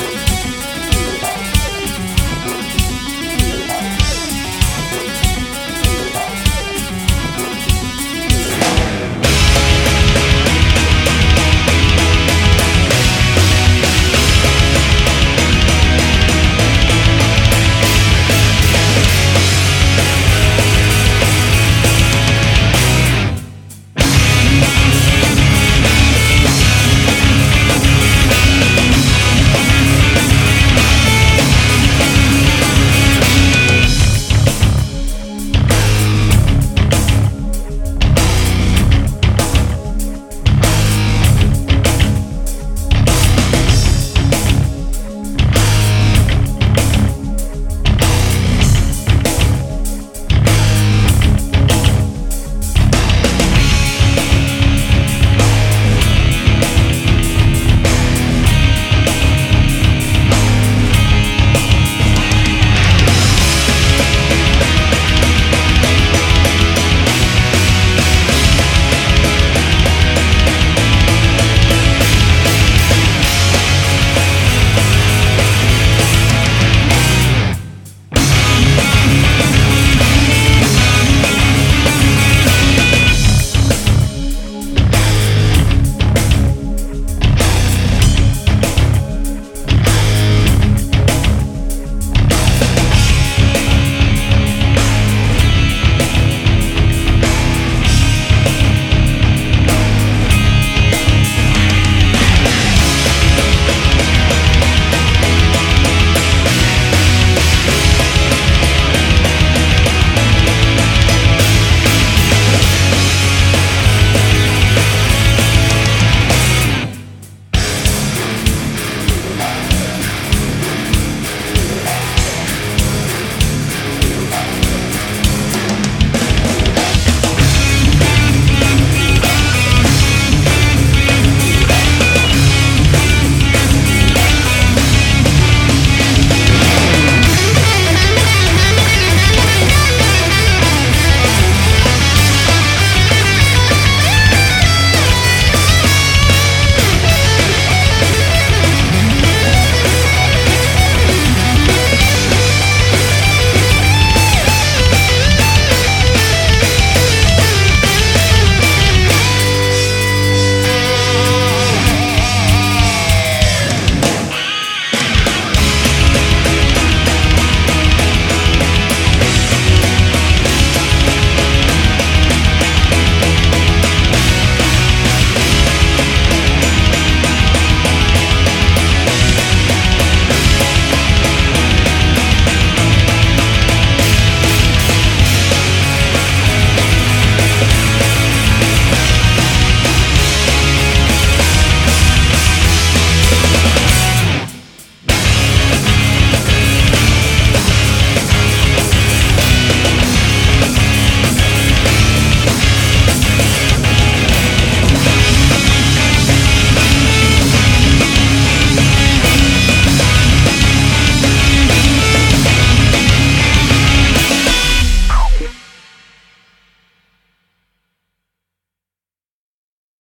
you.